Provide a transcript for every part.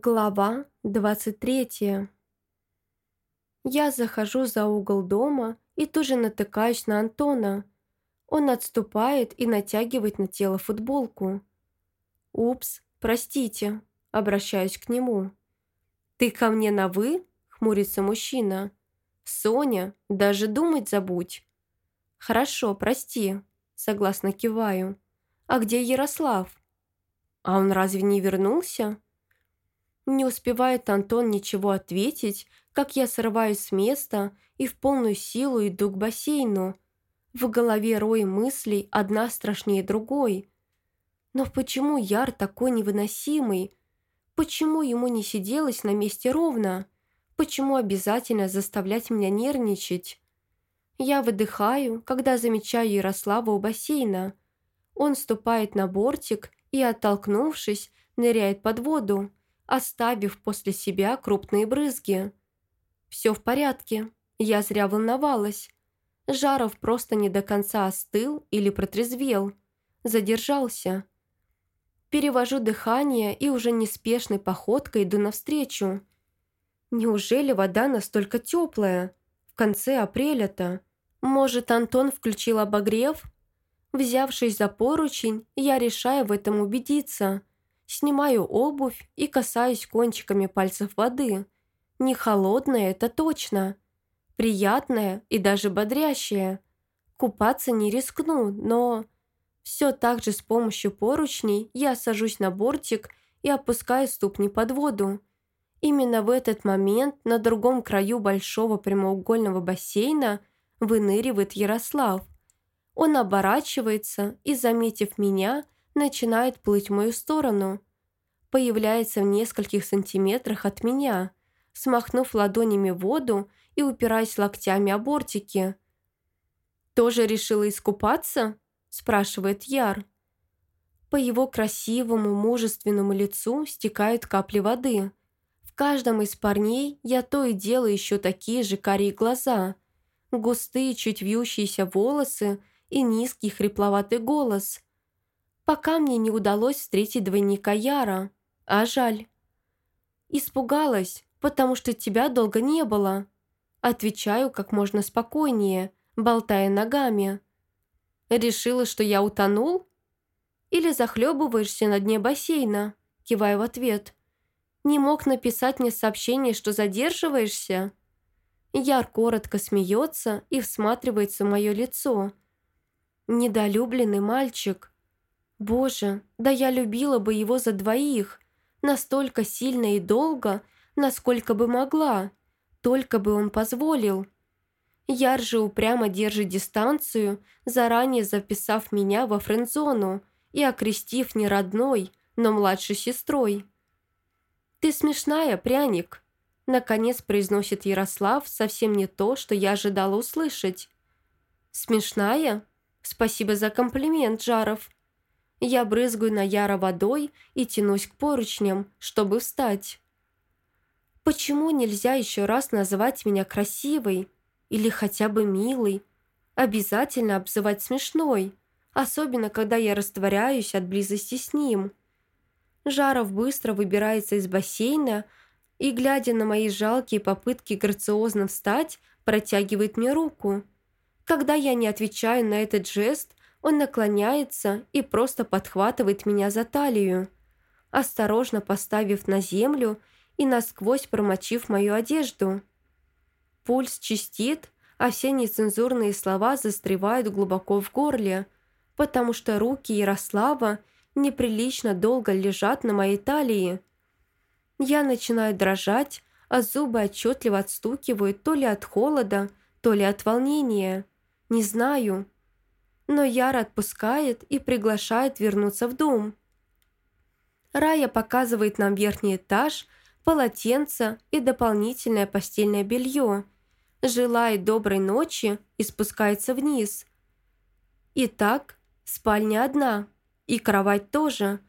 Глава 23 Я захожу за угол дома и тоже натыкаюсь на Антона. Он отступает и натягивает на тело футболку. «Упс, простите», – обращаюсь к нему. «Ты ко мне на «вы»?» – хмурится мужчина. «Соня, даже думать забудь». «Хорошо, прости», – согласно киваю. «А где Ярослав?» «А он разве не вернулся?» Не успевает Антон ничего ответить, как я срываюсь с места и в полную силу иду к бассейну. В голове рой мыслей, одна страшнее другой. Но почему Яр такой невыносимый? Почему ему не сиделось на месте ровно? Почему обязательно заставлять меня нервничать? Я выдыхаю, когда замечаю Ярослава у бассейна. Он ступает на бортик и, оттолкнувшись, ныряет под воду оставив после себя крупные брызги. «Все в порядке, я зря волновалась. Жаров просто не до конца остыл или протрезвел. Задержался. Перевожу дыхание и уже неспешной походкой иду навстречу. Неужели вода настолько теплая? В конце апреля-то. Может, Антон включил обогрев? Взявшись за поручень, я решаю в этом убедиться – Снимаю обувь и касаюсь кончиками пальцев воды. Не холодная, это точно. Приятная и даже бодрящая. Купаться не рискну, но... Все так же с помощью поручней я сажусь на бортик и опускаю ступни под воду. Именно в этот момент на другом краю большого прямоугольного бассейна выныривает Ярослав. Он оборачивается и, заметив меня, начинает плыть в мою сторону. Появляется в нескольких сантиметрах от меня, смахнув ладонями воду и упираясь локтями о бортики. «Тоже решила искупаться?» – спрашивает Яр. По его красивому, мужественному лицу стекают капли воды. В каждом из парней я то и делаю еще такие же карие глаза, густые, чуть вьющиеся волосы и низкий хрипловатый голос – пока мне не удалось встретить двойника Яра. А жаль. Испугалась, потому что тебя долго не было. Отвечаю как можно спокойнее, болтая ногами. Решила, что я утонул? Или захлебываешься на дне бассейна? Киваю в ответ. Не мог написать мне сообщение, что задерживаешься? Яр коротко смеется и всматривается в мое лицо. Недолюбленный мальчик – Боже, да я любила бы его за двоих, настолько сильно и долго, насколько бы могла, только бы он позволил. Яр упрямо держит дистанцию, заранее записав меня во френдзону и окрестив не родной, но младшей сестрой. «Ты смешная, пряник», — наконец произносит Ярослав совсем не то, что я ожидала услышать. «Смешная? Спасибо за комплимент, Жаров», я брызгаю на Яра водой и тянусь к поручням, чтобы встать. Почему нельзя еще раз называть меня красивой или хотя бы милой? Обязательно обзывать смешной, особенно когда я растворяюсь от близости с ним. Жаров быстро выбирается из бассейна и, глядя на мои жалкие попытки грациозно встать, протягивает мне руку. Когда я не отвечаю на этот жест, он наклоняется и просто подхватывает меня за талию, осторожно поставив на землю и насквозь промочив мою одежду. Пульс чистит, а все нецензурные слова застревают глубоко в горле, потому что руки Ярослава неприлично долго лежат на моей талии. Я начинаю дрожать, а зубы отчетливо отстукивают то ли от холода, то ли от волнения. Не знаю но Яр отпускает и приглашает вернуться в дом. Рая показывает нам верхний этаж, полотенце и дополнительное постельное белье, желает доброй ночи и спускается вниз. Итак, спальня одна, и кровать тоже.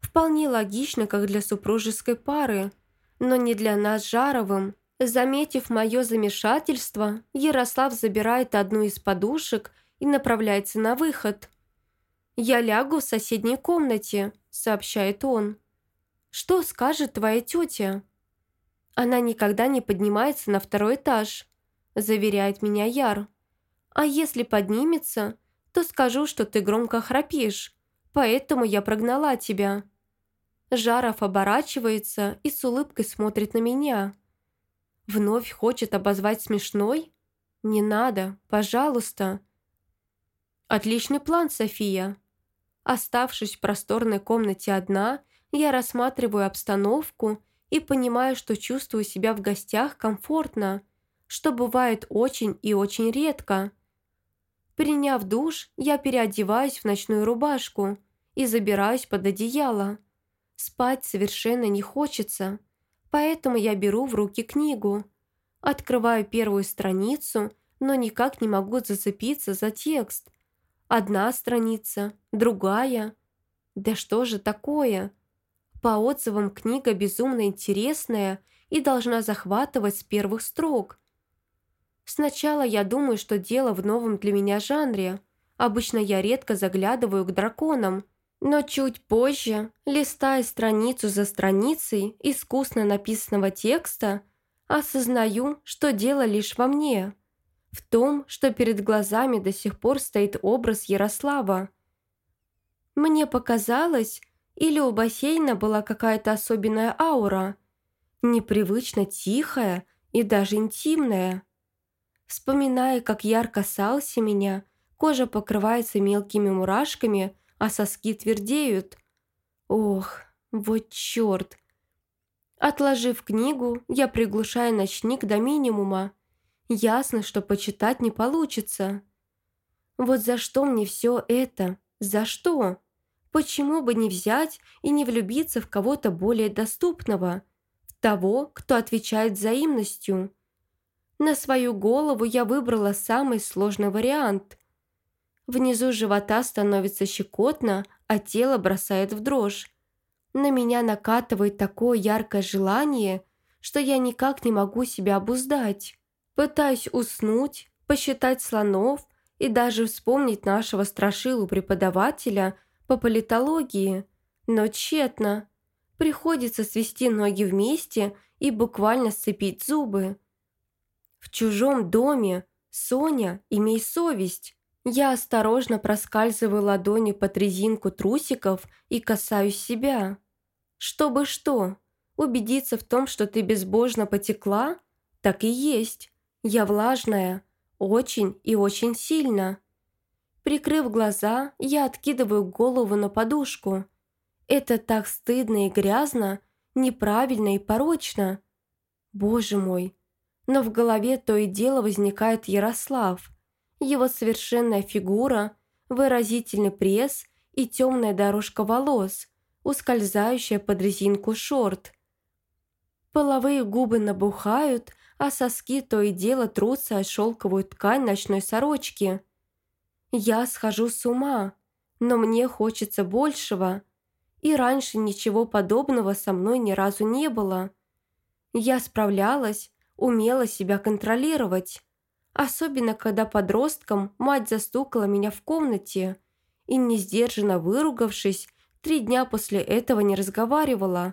Вполне логично, как для супружеской пары, но не для нас Жаровым. Заметив мое замешательство, Ярослав забирает одну из подушек и направляется на выход. «Я лягу в соседней комнате», — сообщает он. Что скажет твоя тетя?» «Она никогда не поднимается на второй этаж», – заверяет меня Яр. «А если поднимется, то скажу, что ты громко храпишь, поэтому я прогнала тебя». Жаров оборачивается и с улыбкой смотрит на меня. Вновь хочет обозвать смешной? Не надо, пожалуйста. Отличный план, София. Оставшись в просторной комнате одна, я рассматриваю обстановку и понимаю, что чувствую себя в гостях комфортно, что бывает очень и очень редко. Приняв душ, я переодеваюсь в ночную рубашку и забираюсь под одеяло. Спать совершенно не хочется, поэтому я беру в руки книгу. Открываю первую страницу, но никак не могу зацепиться за текст. Одна страница, другая. Да что же такое? По отзывам книга безумно интересная и должна захватывать с первых строк. Сначала я думаю, что дело в новом для меня жанре. Обычно я редко заглядываю к драконам – но чуть позже, листая страницу за страницей искусно написанного текста, осознаю, что дело лишь во мне. В том, что перед глазами до сих пор стоит образ Ярослава. Мне показалось, или у бассейна была какая-то особенная аура, непривычно тихая и даже интимная. Вспоминая, как ярко касался меня, кожа покрывается мелкими мурашками – а соски твердеют. Ох, вот черт. Отложив книгу, я приглушаю ночник до минимума. Ясно, что почитать не получится. Вот за что мне все это? За что? Почему бы не взять и не влюбиться в кого-то более доступного? В того, кто отвечает взаимностью? На свою голову я выбрала самый сложный вариант. Внизу живота становится щекотно, а тело бросает в дрожь. На меня накатывает такое яркое желание, что я никак не могу себя обуздать. Пытаюсь уснуть, посчитать слонов и даже вспомнить нашего страшилу преподавателя по политологии, но тщетно. Приходится свести ноги вместе и буквально сцепить зубы. В чужом доме, Соня, имей совесть. Я осторожно проскальзываю ладони под резинку трусиков и касаюсь себя. Чтобы что? Убедиться в том, что ты безбожно потекла? Так и есть. Я влажная. Очень и очень сильно. Прикрыв глаза, я откидываю голову на подушку. Это так стыдно и грязно, неправильно и порочно. Боже мой. Но в голове то и дело возникает Ярослав – его совершенная фигура, выразительный пресс и темная дорожка волос, ускользающая под резинку шорт. Половые губы набухают, а соски то и дело трутся о шелковую ткань ночной сорочки. Я схожу с ума, но мне хочется большего. И раньше ничего подобного со мной ни разу не было. Я справлялась, умела себя контролировать. Особенно, когда подростком мать застукала меня в комнате и, не сдержанно выругавшись, три дня после этого не разговаривала.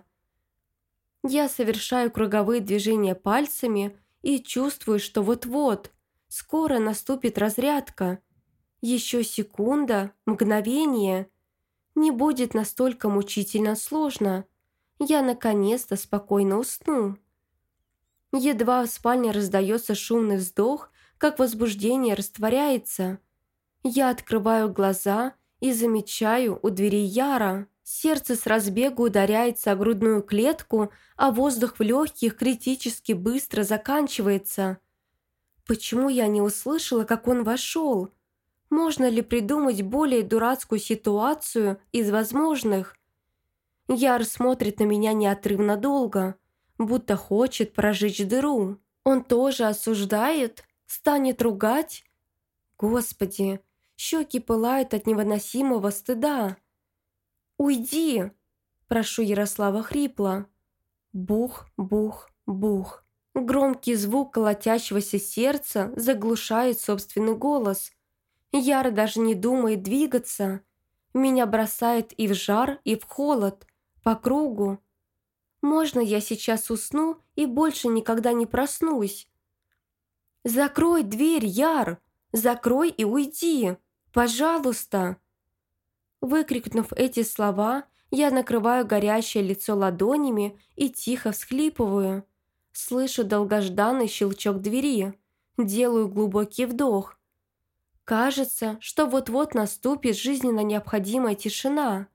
Я совершаю круговые движения пальцами и чувствую, что вот-вот, скоро наступит разрядка. Еще секунда, мгновение. Не будет настолько мучительно сложно. Я наконец-то спокойно усну. Едва в спальне раздается шумный вздох, как возбуждение растворяется. Я открываю глаза и замечаю у двери Яра. Сердце с разбегу ударяется о грудную клетку, а воздух в легких критически быстро заканчивается. Почему я не услышала, как он вошел? Можно ли придумать более дурацкую ситуацию из возможных? Яр смотрит на меня неотрывно долго, будто хочет прожечь дыру. Он тоже осуждает? Станет ругать? Господи, щеки пылают от невыносимого стыда. «Уйди!» – прошу Ярослава хрипло. Бух, бух, бух. Громкий звук колотящегося сердца заглушает собственный голос. Яра даже не думает двигаться. Меня бросает и в жар, и в холод, по кругу. Можно я сейчас усну и больше никогда не проснусь? «Закрой дверь, Яр! Закрой и уйди! Пожалуйста!» Выкрикнув эти слова, я накрываю горящее лицо ладонями и тихо всхлипываю. Слышу долгожданный щелчок двери. Делаю глубокий вдох. Кажется, что вот-вот наступит жизненно необходимая тишина.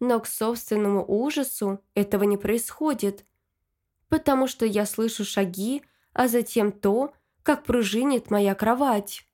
Но к собственному ужасу этого не происходит. Потому что я слышу шаги, а затем то, как пружинит моя кровать.